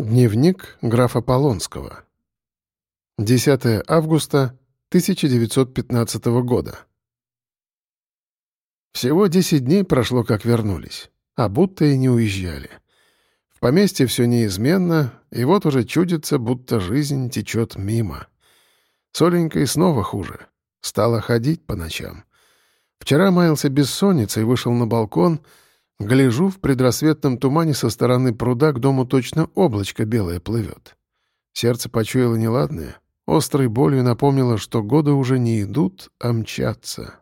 Дневник графа Полонского. 10 августа 1915 года. Всего 10 дней прошло, как вернулись, а будто и не уезжали. В поместье все неизменно, и вот уже чудится, будто жизнь течет мимо. Соленькой снова хуже. Стала ходить по ночам. Вчера маялся бессонницей, вышел на балкон — Гляжу, в предрассветном тумане со стороны пруда к дому точно облачко белое плывет. Сердце почуяло неладное, острой болью напомнило, что годы уже не идут, а мчатся.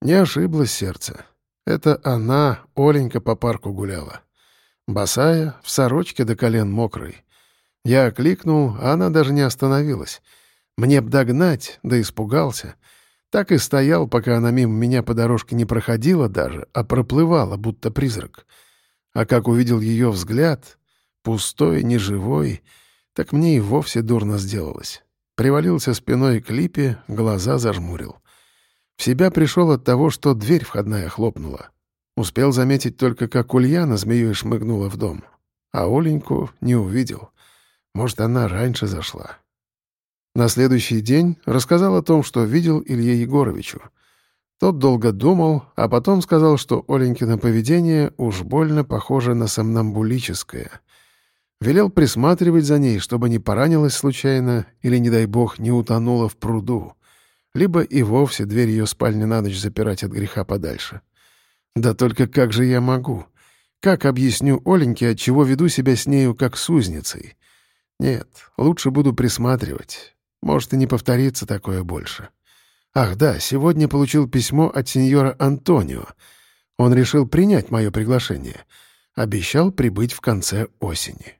Не ошиблось сердце. Это она, Оленька, по парку гуляла. Босая, в сорочке до колен мокрой. Я окликнул, а она даже не остановилась. Мне б догнать, да испугался — так и стоял, пока она мимо меня по дорожке не проходила даже, а проплывала, будто призрак. А как увидел ее взгляд, пустой, неживой, так мне и вовсе дурно сделалось. Привалился спиной к липе, глаза зажмурил. В себя пришел от того, что дверь входная хлопнула. Успел заметить только, как Ульяна змеей шмыгнула в дом. А Оленьку не увидел. Может, она раньше зашла. На следующий день рассказал о том, что видел Илье Егоровичу. Тот долго думал, а потом сказал, что Оленькино поведение уж больно похоже на сомнамбулическое. Велел присматривать за ней, чтобы не поранилась случайно или, не дай бог, не утонула в пруду. Либо и вовсе дверь ее спальни на ночь запирать от греха подальше. Да только как же я могу? Как объясню Оленьке, отчего веду себя с нею как с узницей? Нет, лучше буду присматривать. Может, и не повторится такое больше. Ах да, сегодня получил письмо от сеньора Антонио. Он решил принять мое приглашение. Обещал прибыть в конце осени.